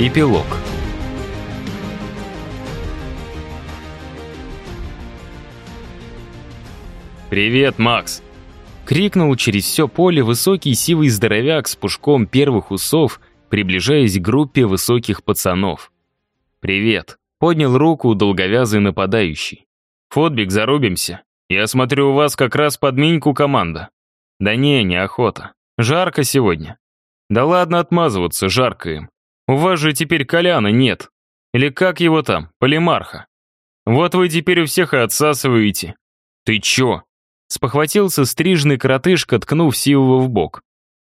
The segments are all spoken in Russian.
Эпилог. «Привет, Макс!» — крикнул через все поле высокий сивый здоровяк с пушком первых усов, приближаясь к группе высоких пацанов. «Привет!» — поднял руку долговязый нападающий. «Фотбик, зарубимся. Я смотрю, у вас как раз подминку команда». «Да не, неохота. Жарко сегодня». «Да ладно отмазываться, жарко им. У вас же теперь Коляна нет. Или как его там, Полимарха? Вот вы теперь у всех и отсасываете. Ты чё? Спохватился стрижный коротышка, ткнув Сивова в бок.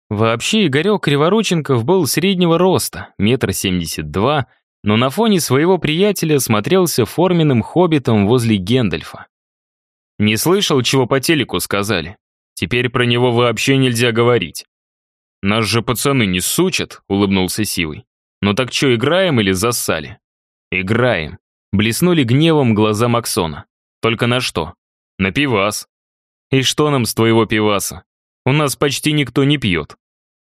Вообще Игорек Криворученков был среднего роста, метр семьдесят два, но на фоне своего приятеля смотрелся форменным хоббитом возле Гендальфа. Не слышал, чего по телеку сказали. Теперь про него вообще нельзя говорить. Нас же пацаны не сучат, улыбнулся Сивый. «Ну так что, играем или зассали?» «Играем», — блеснули гневом глаза Максона. «Только на что?» «На пивас». «И что нам с твоего пиваса? У нас почти никто не пьет».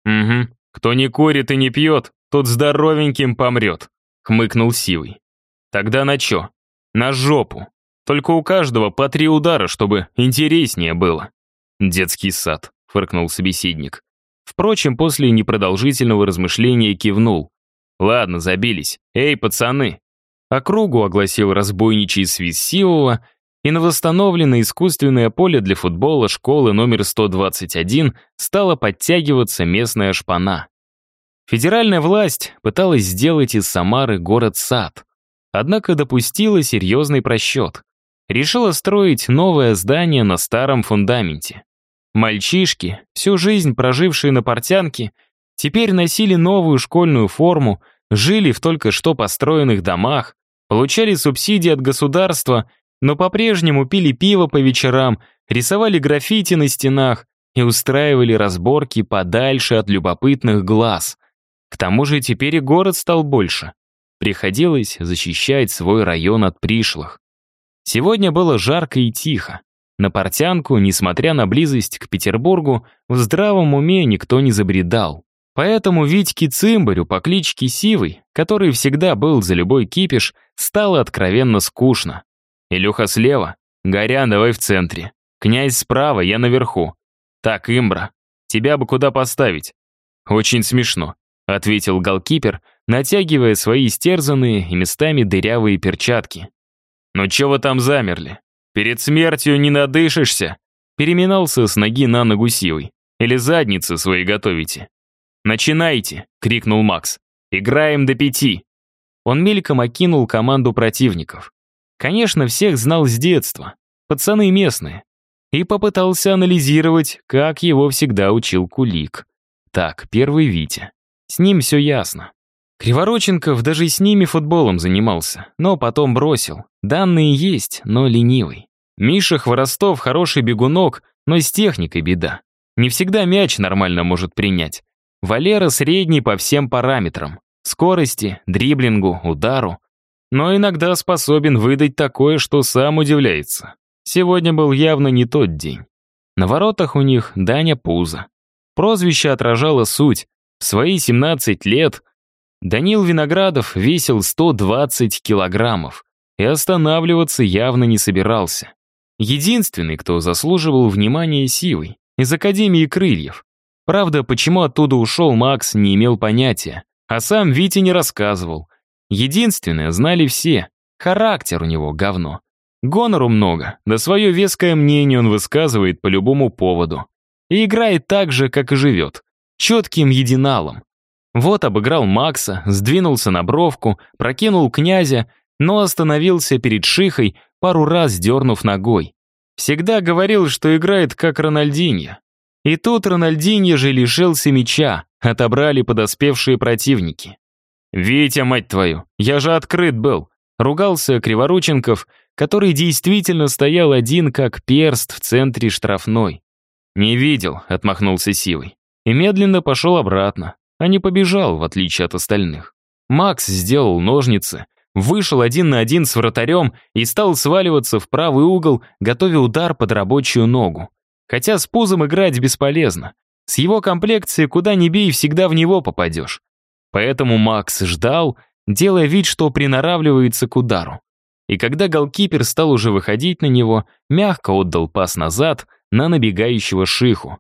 «Угу, кто не курит и не пьет, тот здоровеньким помрет», — хмыкнул Сивый. «Тогда на чё? На жопу. Только у каждого по три удара, чтобы интереснее было». «Детский сад», — фыркнул собеседник. Впрочем, после непродолжительного размышления кивнул. Ладно, забились. Эй, пацаны!» Округу огласил разбойничий свист Сивова, и на восстановленное искусственное поле для футбола школы номер 121 стала подтягиваться местная шпана. Федеральная власть пыталась сделать из Самары город-сад, однако допустила серьезный просчет. Решила строить новое здание на старом фундаменте. Мальчишки, всю жизнь прожившие на портянке, теперь носили новую школьную форму, жили в только что построенных домах, получали субсидии от государства, но по-прежнему пили пиво по вечерам, рисовали граффити на стенах и устраивали разборки подальше от любопытных глаз. К тому же теперь и город стал больше. Приходилось защищать свой район от пришлых. Сегодня было жарко и тихо. На портянку, несмотря на близость к Петербургу, в здравом уме никто не забредал. Поэтому Витьке Цимбарю по кличке Сивый, который всегда был за любой кипиш, стало откровенно скучно. Илюха слева, Горян давай в центре. Князь справа, я наверху. Так, Имбра, тебя бы куда поставить? Очень смешно, ответил голкипер, натягивая свои истерзанные и местами дырявые перчатки. Ну чё вы там замерли? Перед смертью не надышишься? Переминался с ноги на ногу Сивый. Или задницы свои готовите? «Начинайте!» — крикнул Макс. «Играем до пяти!» Он мельком окинул команду противников. Конечно, всех знал с детства. Пацаны местные. И попытался анализировать, как его всегда учил Кулик. Так, первый Витя. С ним все ясно. Кривороченков даже с ними футболом занимался, но потом бросил. Данные есть, но ленивый. Миша Хворостов хороший бегунок, но с техникой беда. Не всегда мяч нормально может принять. Валера средний по всем параметрам. Скорости, дриблингу, удару. Но иногда способен выдать такое, что сам удивляется. Сегодня был явно не тот день. На воротах у них Даня Пузо. Прозвище отражало суть. В свои 17 лет Данил Виноградов весил 120 килограммов и останавливаться явно не собирался. Единственный, кто заслуживал внимания Сивой, из Академии Крыльев. Правда, почему оттуда ушел Макс, не имел понятия. А сам Витя не рассказывал. Единственное, знали все. Характер у него говно. Гонору много, да свое веское мнение он высказывает по любому поводу. И играет так же, как и живет. Четким единалом. Вот обыграл Макса, сдвинулся на бровку, прокинул князя, но остановился перед Шихой, пару раз дернув ногой. Всегда говорил, что играет как Рональдиньо. И тут Рональдиньо же лишился мяча, отобрали подоспевшие противники. «Витя, мать твою, я же открыт был!» Ругался Криворученков, который действительно стоял один, как перст в центре штрафной. «Не видел», — отмахнулся Сивый. И медленно пошел обратно, а не побежал, в отличие от остальных. Макс сделал ножницы, вышел один на один с вратарем и стал сваливаться в правый угол, готовя удар под рабочую ногу. Хотя с пузом играть бесполезно. С его комплекцией куда ни бей, всегда в него попадешь. Поэтому Макс ждал, делая вид, что приноравливается к удару. И когда голкипер стал уже выходить на него, мягко отдал пас назад на набегающего Шиху.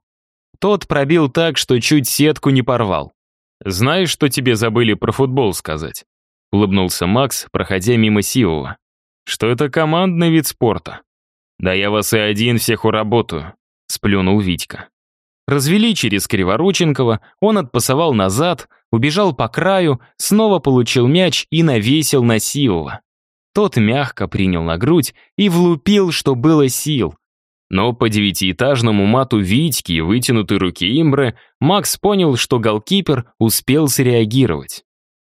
Тот пробил так, что чуть сетку не порвал. «Знаешь, что тебе забыли про футбол сказать?» — улыбнулся Макс, проходя мимо Сивова. «Что это командный вид спорта?» «Да я вас и один всех уработаю», — сплюнул Витька. Развели через Криворученкова, он отпасовал назад, убежал по краю, снова получил мяч и навесил на Сивова. Тот мягко принял на грудь и влупил, что было сил. Но по девятиэтажному мату Витьки и вытянутой руки Имбры Макс понял, что голкипер успел среагировать.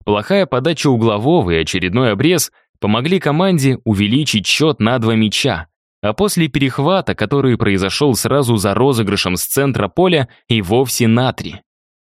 Плохая подача углового и очередной обрез помогли команде увеличить счет на два мяча, а после перехвата, который произошел сразу за розыгрышем с центра поля, и вовсе на три.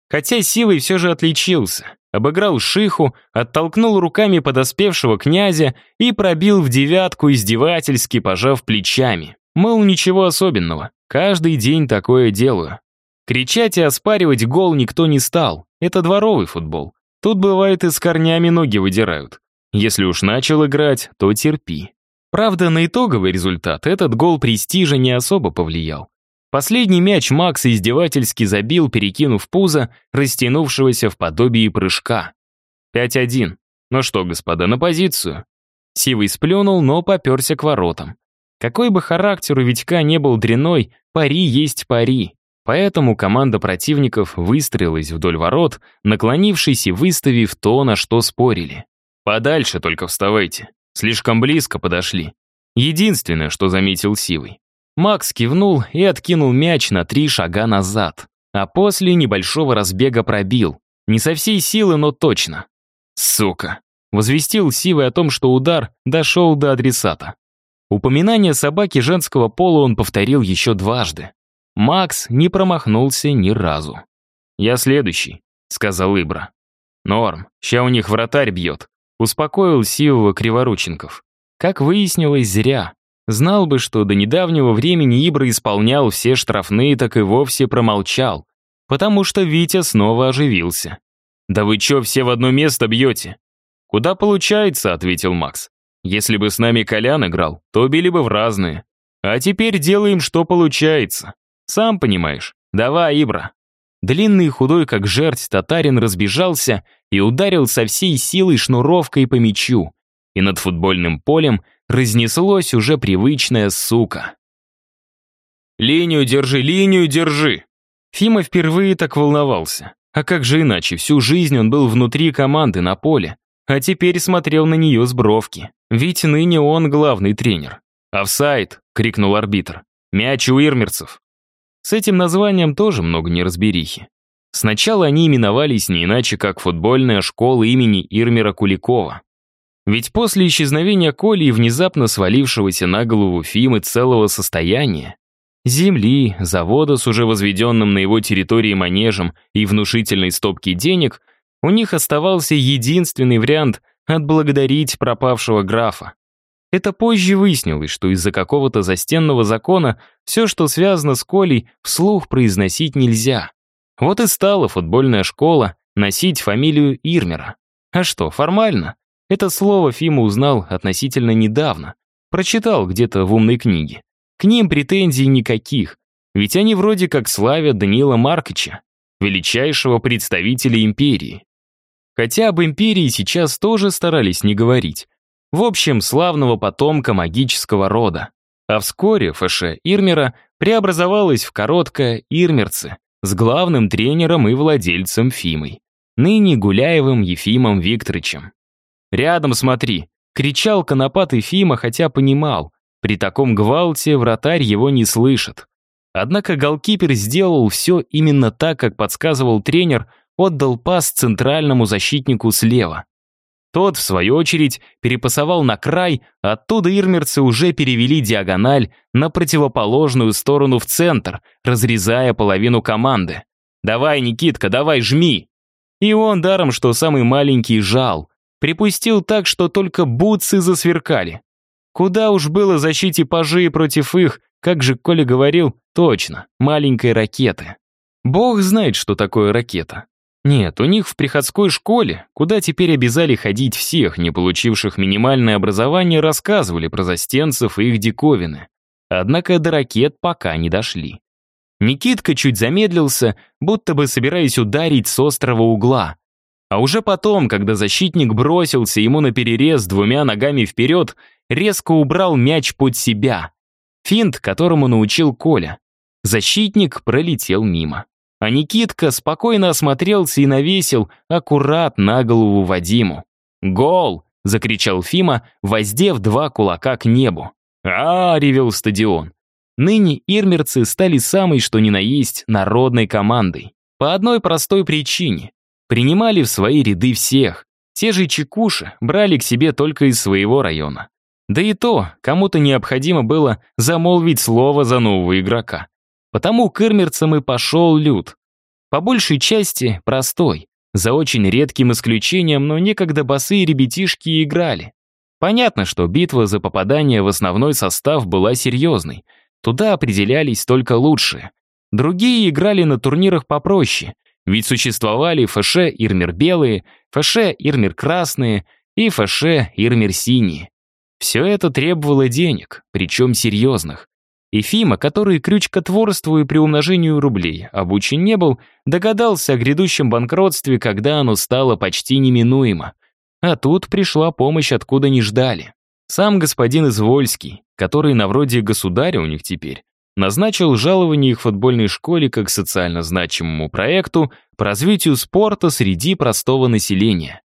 Хотя силой все же отличился. Обыграл Шиху, оттолкнул руками подоспевшего князя и пробил в девятку, издевательски пожав плечами. Мол, ничего особенного, каждый день такое делаю. Кричать и оспаривать гол никто не стал, это дворовый футбол. Тут бывает и с корнями ноги выдирают. Если уж начал играть, то терпи. Правда, на итоговый результат этот гол престижа не особо повлиял. Последний мяч Макс издевательски забил, перекинув пузо, растянувшегося в подобии прыжка. 5-1. Ну что, господа, на позицию. Сивый сплюнул, но поперся к воротам. Какой бы характер у Витька не был дряной, пари есть пари. Поэтому команда противников выстроилась вдоль ворот, наклонившись и выставив то, на что спорили. «Подальше только вставайте. Слишком близко подошли». Единственное, что заметил Сивый. Макс кивнул и откинул мяч на три шага назад, а после небольшого разбега пробил. Не со всей силы, но точно. «Сука!» — возвестил Сивый о том, что удар дошел до адресата. Упоминание собаки женского пола он повторил еще дважды. Макс не промахнулся ни разу. «Я следующий», — сказал Ибра. «Норм, ща у них вратарь бьет», — успокоил Сивого Криворученков. Как выяснилось, зря. Знал бы, что до недавнего времени Ибра исполнял все штрафные, так и вовсе промолчал, потому что Витя снова оживился. «Да вы чё все в одно место бьете?» «Куда получается?» — ответил Макс. «Если бы с нами Колян играл, то били бы в разные. А теперь делаем, что получается. Сам понимаешь. Давай, Ибра». Длинный и худой, как жерть, татарин разбежался и ударил со всей силой шнуровкой по мячу. И над футбольным полем разнеслось уже привычное «сука». «Линию держи, линию держи!» Фима впервые так волновался. А как же иначе, всю жизнь он был внутри команды на поле, а теперь смотрел на нее с бровки. Ведь ныне он главный тренер. «Офсайд!» — крикнул арбитр. «Мяч у ирмерцев!» С этим названием тоже много неразберихи. Сначала они именовались не иначе, как футбольная школа имени Ирмера Куликова. Ведь после исчезновения Коли и внезапно свалившегося на голову Фимы целого состояния, земли, завода с уже возведенным на его территории манежем и внушительной стопки денег, у них оставался единственный вариант отблагодарить пропавшего графа. Это позже выяснилось, что из-за какого-то застенного закона все, что связано с Колей, вслух произносить нельзя. Вот и стала футбольная школа носить фамилию Ирмера. А что, формально? Это слово Фима узнал относительно недавно. Прочитал где-то в умной книге. К ним претензий никаких, ведь они вроде как славят Даниила Маркича, величайшего представителя империи. Хотя об империи сейчас тоже старались не говорить. В общем, славного потомка магического рода. А вскоре ФШ Ирмера преобразовалась в короткое Ирмерцы с главным тренером и владельцем Фимой, ныне Гуляевым Ефимом Викторовичем. «Рядом смотри!» — кричал конопатый Фима, хотя понимал, при таком гвалте вратарь его не слышит. Однако голкипер сделал все именно так, как подсказывал тренер, отдал пас центральному защитнику слева. Тот, в свою очередь, перепасовал на край, оттуда ирмерцы уже перевели диагональ на противоположную сторону в центр, разрезая половину команды. «Давай, Никитка, давай, жми!» И он, даром, что самый маленький, жал. Припустил так, что только бутсы засверкали. Куда уж было защите пажи против их, как же Коля говорил, точно, маленькой ракеты. Бог знает, что такое ракета. Нет, у них в приходской школе, куда теперь обязали ходить всех, не получивших минимальное образование, рассказывали про застенцев и их диковины. Однако до ракет пока не дошли. Никитка чуть замедлился, будто бы собираясь ударить с острого угла. А уже потом, когда защитник бросился ему на перерез двумя ногами вперед, резко убрал мяч под себя. Финт, которому научил Коля. Защитник пролетел мимо. А Никитка спокойно осмотрелся и навесил аккурат на голову Вадиму. «Гол!» — закричал Фима, воздев два кулака к небу. а, -а, -а ревел стадион. Ныне ирмерцы стали самой что ни на есть народной командой. По одной простой причине. Принимали в свои ряды всех. Те же чекуши брали к себе только из своего района. Да и то, кому-то необходимо было замолвить слово за нового игрока. Потому к ирмерцам и пошел люд. По большей части простой, за очень редким исключением, но некогда босые ребятишки играли. Понятно, что битва за попадание в основной состав была серьезной. Туда определялись только лучшие. Другие играли на турнирах попроще, ведь существовали ФШ Ирмер белые, ФШ Ирмер красные и ФШ Ирмер синие. Все это требовало денег, причем серьезных. Ефима, который крючкотворству и приумножению рублей обучен не был, догадался о грядущем банкротстве, когда оно стало почти неминуемо. А тут пришла помощь, откуда не ждали. Сам господин Извольский, который на вроде государя у них теперь, назначил жалование их футбольной школе как социально значимому проекту по развитию спорта среди простого населения.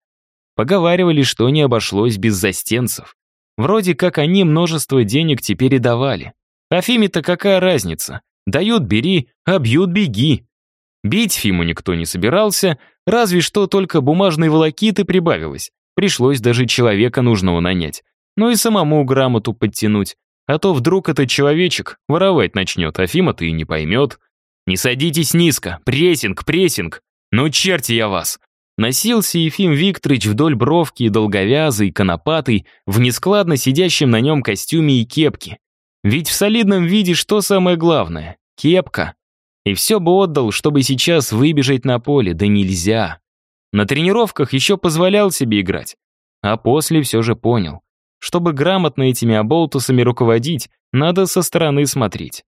Поговаривали, что не обошлось без застенцев. Вроде как они множество денег теперь и давали. А Фиме-то какая разница? Дают — бери, а бьют — беги. Бить Фиму никто не собирался, разве что только бумажной волокиты прибавилось. Пришлось даже человека нужного нанять. Ну и самому грамоту подтянуть. А то вдруг этот человечек воровать начнет, а Фима-то и не поймет. «Не садитесь низко! Прессинг, прессинг! Ну черти я вас!» Носился Ефим Викторович вдоль бровки долговязый, конопатый, в нескладно сидящем на нем костюме и кепке. Ведь в солидном виде что самое главное? Кепка. И все бы отдал, чтобы сейчас выбежать на поле, да нельзя. На тренировках еще позволял себе играть. А после все же понял. Чтобы грамотно этими оболтусами руководить, надо со стороны смотреть.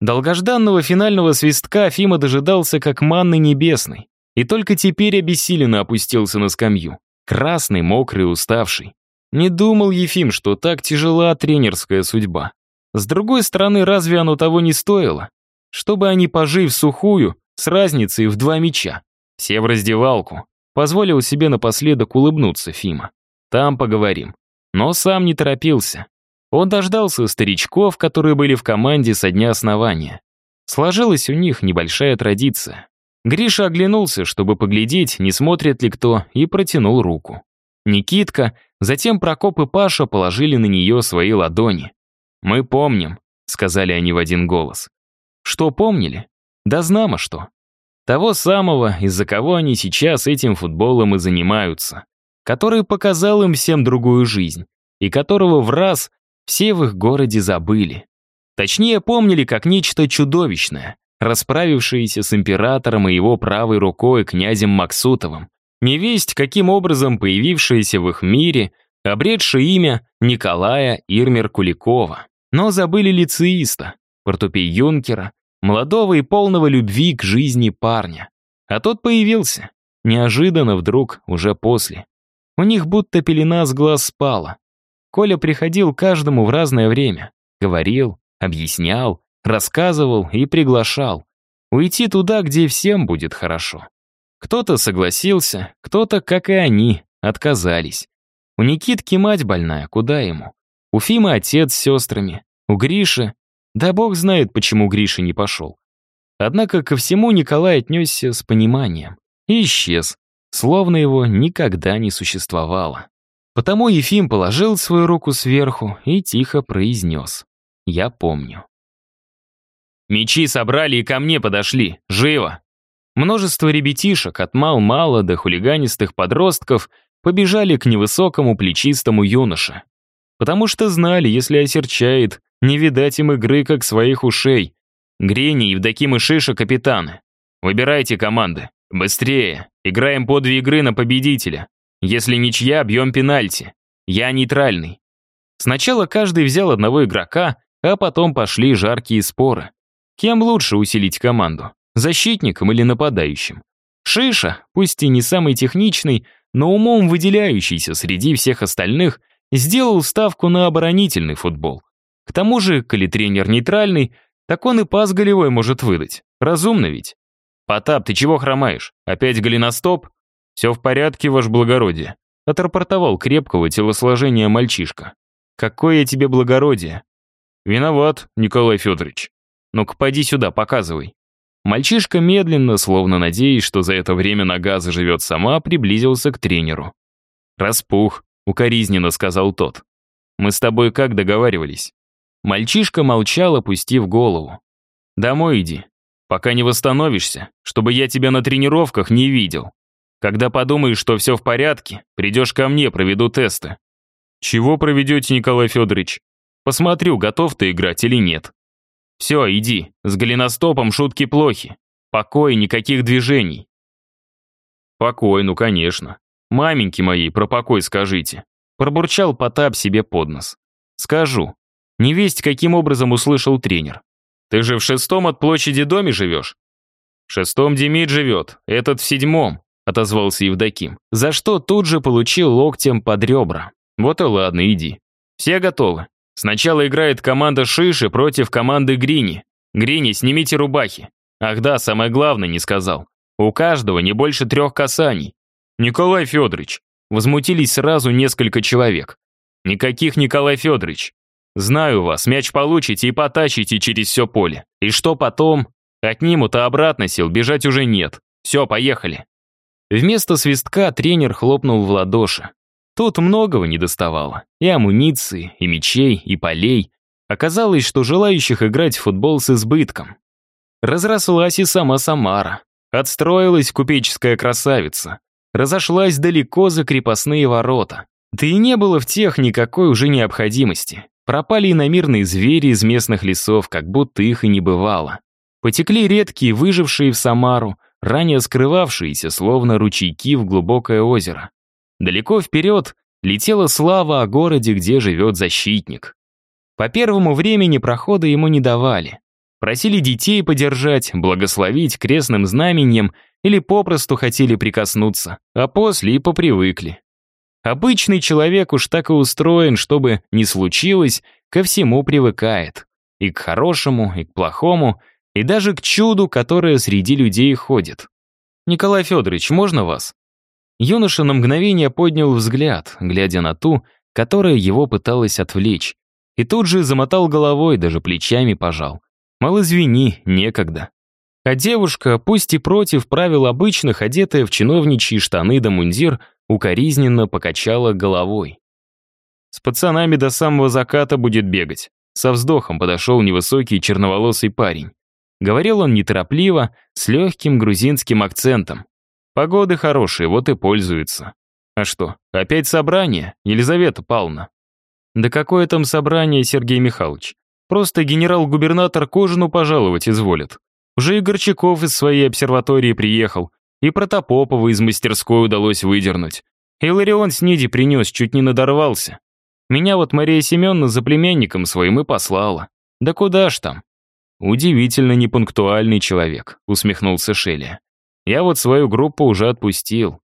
Долгожданного финального свистка Фима дожидался как манны небесной. И только теперь обессиленно опустился на скамью. Красный, мокрый, уставший. Не думал Ефим, что так тяжела тренерская судьба. С другой стороны, разве оно того не стоило? Чтобы они, пожив сухую, с разницей в два мяча. Все в раздевалку. Позволил себе напоследок улыбнуться Фима. Там поговорим. Но сам не торопился. Он дождался старичков, которые были в команде со дня основания. Сложилась у них небольшая традиция. Гриша оглянулся, чтобы поглядеть, не смотрит ли кто, и протянул руку. Никитка, затем Прокоп и Паша положили на нее свои ладони. «Мы помним», — сказали они в один голос. Что помнили? Да знамо что. Того самого, из-за кого они сейчас этим футболом и занимаются. Который показал им всем другую жизнь. И которого в раз все в их городе забыли. Точнее, помнили как нечто чудовищное, расправившееся с императором и его правой рукой князем Максутовым. Невесть, каким образом появившееся в их мире, обретшее имя Николая Ирмер Куликова. Но забыли лицеиста, портупей юнкера, молодого и полного любви к жизни парня. А тот появился, неожиданно вдруг, уже после. У них будто пелена с глаз спала. Коля приходил каждому в разное время. Говорил, объяснял, рассказывал и приглашал. Уйти туда, где всем будет хорошо. Кто-то согласился, кто-то, как и они, отказались. У Никитки мать больная, куда ему? У Фимы отец с сестрами. У Гриши... Да бог знает, почему Гриша не пошел. Однако ко всему Николай отнесся с пониманием. И исчез, словно его никогда не существовало. Потому Ефим положил свою руку сверху и тихо произнес. «Я помню». «Мечи собрали и ко мне подошли. Живо!» Множество ребятишек, от мал-мала до хулиганистых подростков, побежали к невысокому плечистому юноше потому что знали, если осерчает, не видать им игры, как своих ушей. Грени, Евдоким и Шиша — капитаны. Выбирайте команды. Быстрее. Играем по две игры на победителя. Если ничья, бьем пенальти. Я нейтральный. Сначала каждый взял одного игрока, а потом пошли жаркие споры. Кем лучше усилить команду? Защитником или нападающим? Шиша, пусть и не самый техничный, но умом выделяющийся среди всех остальных, сделал ставку на оборонительный футбол. К тому же, коли тренер нейтральный, так он и пас голевой может выдать. Разумно ведь? «Потап, ты чего хромаешь? Опять голеностоп?» «Все в порядке, ваш благородие», — отрапортовал крепкого телосложения мальчишка. «Какое я тебе благородие?» «Виноват, Николай Федорович. Ну-ка, поди сюда, показывай». Мальчишка медленно, словно надеясь, что за это время нога заживет сама, приблизился к тренеру. «Распух», — укоризненно сказал тот. «Мы с тобой как договаривались?» Мальчишка молчал, опустив голову. «Домой иди, пока не восстановишься, чтобы я тебя на тренировках не видел. Когда подумаешь, что все в порядке, придешь ко мне, проведу тесты». «Чего проведете, Николай Федорович?» «Посмотрю, готов ты играть или нет». «Все, иди, с голеностопом шутки плохи. Покой, никаких движений». «Покой, ну конечно. Маменьки моей про покой скажите». Пробурчал Потап себе под нос. «Скажу». Невесть каким образом услышал тренер. Ты же в шестом от площади доме живешь?» «В шестом Демид живет, этот в седьмом», — отозвался Евдоким, за что тут же получил локтем под ребра. «Вот и ладно, иди. Все готовы. Сначала играет команда Шиши против команды Грини. Грини, снимите рубахи. Ах да, самое главное не сказал. У каждого не больше трех касаний. Николай Федорович. Возмутились сразу несколько человек. Никаких Николай Федорович. Знаю вас, мяч получите и потащите через все поле. И что потом? Отнимут, а обратно сил бежать уже нет. Все, поехали. Вместо свистка тренер хлопнул в ладоши. Тут многого не доставало. И амуниции, и мечей, и полей. Оказалось, что желающих играть в футбол с избытком. Разрослась и сама Самара. Отстроилась купеческая красавица. Разошлась далеко за крепостные ворота. Да и не было в тех никакой уже необходимости. Пропали иномирные звери из местных лесов, как будто их и не бывало. Потекли редкие, выжившие в Самару, ранее скрывавшиеся, словно ручейки в глубокое озеро. Далеко вперед летела слава о городе, где живет защитник. По первому времени прохода ему не давали. Просили детей подержать, благословить крестным знаменем или попросту хотели прикоснуться, а после и попривыкли. Обычный человек уж так и устроен, чтобы не случилось, ко всему привыкает. И к хорошему, и к плохому, и даже к чуду, которое среди людей ходит. «Николай Федорович, можно вас?» Юноша на мгновение поднял взгляд, глядя на ту, которая его пыталась отвлечь. И тут же замотал головой, даже плечами пожал. Мол, извини, некогда. А девушка, пусть и против правил обычных, одетая в чиновничьи штаны да мундир, укоризненно покачала головой. «С пацанами до самого заката будет бегать». Со вздохом подошел невысокий черноволосый парень. Говорил он неторопливо, с легким грузинским акцентом. Погоды хорошие, вот и пользуются. А что, опять собрание, Елизавета Павловна? Да какое там собрание, Сергей Михайлович? Просто генерал-губернатор Кожину пожаловать изволит. Уже и Горчаков из своей обсерватории приехал, и Протопопова из мастерской удалось выдернуть. Иларион с Ниди принес, чуть не надорвался. Меня вот Мария Семеновна за племянником своим и послала. Да куда ж там? Удивительно непунктуальный человек, усмехнулся Шелли. Я вот свою группу уже отпустил.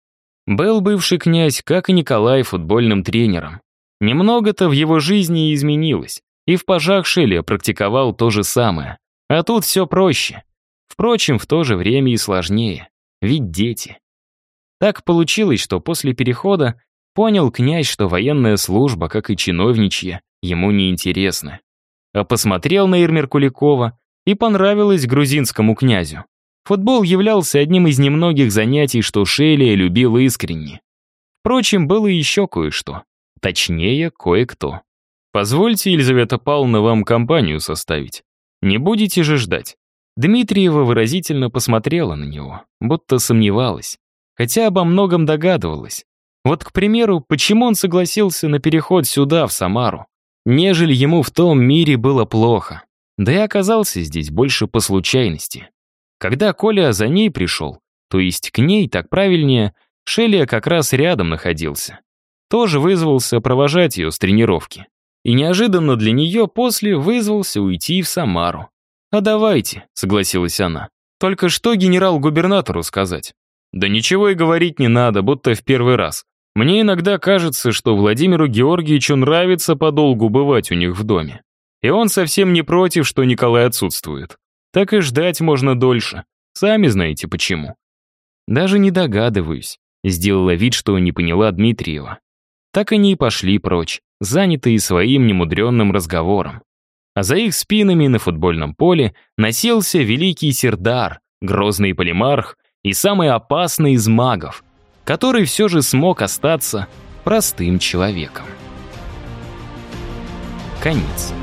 Был бывший князь, как и Николай, футбольным тренером. Немного-то в его жизни и изменилось. И в пажах Шелли практиковал то же самое. А тут все проще. Впрочем, в то же время и сложнее. Ведь дети. Так получилось, что после перехода понял князь, что военная служба, как и чиновничья, ему не интересна. А посмотрел на Ирмер Куликова и понравилось грузинскому князю. Футбол являлся одним из немногих занятий, что Шелия любил искренне. Впрочем, было еще кое-что. Точнее, кое-кто. «Позвольте, Елизавета Павловна, вам компанию составить. Не будете же ждать?» Дмитриева выразительно посмотрела на него, будто сомневалась, хотя обо многом догадывалась. Вот, к примеру, почему он согласился на переход сюда, в Самару, нежели ему в том мире было плохо. Да и оказался здесь больше по случайности. Когда Коля за ней пришел, То есть к ней, так правильнее, Шелия как раз рядом находился. Тоже вызвался провожать ее с тренировки. И неожиданно для нее после вызвался уйти в Самару. «А давайте», — согласилась она. «Только что генерал-губернатору сказать?» «Да ничего и говорить не надо, будто в первый раз. Мне иногда кажется, что Владимиру Георгиевичу нравится подолгу бывать у них в доме. И он совсем не против, что Николай отсутствует. Так и ждать можно дольше. Сами знаете почему. Даже не догадываюсь. Сделала вид, что не поняла Дмитриева. Так они и пошли прочь, занятые своим немудренным разговором. А за их спинами на футбольном поле носился великий Сердар, грозный полимарх и самый опасный из магов, который все же смог остаться простым человеком. Конец.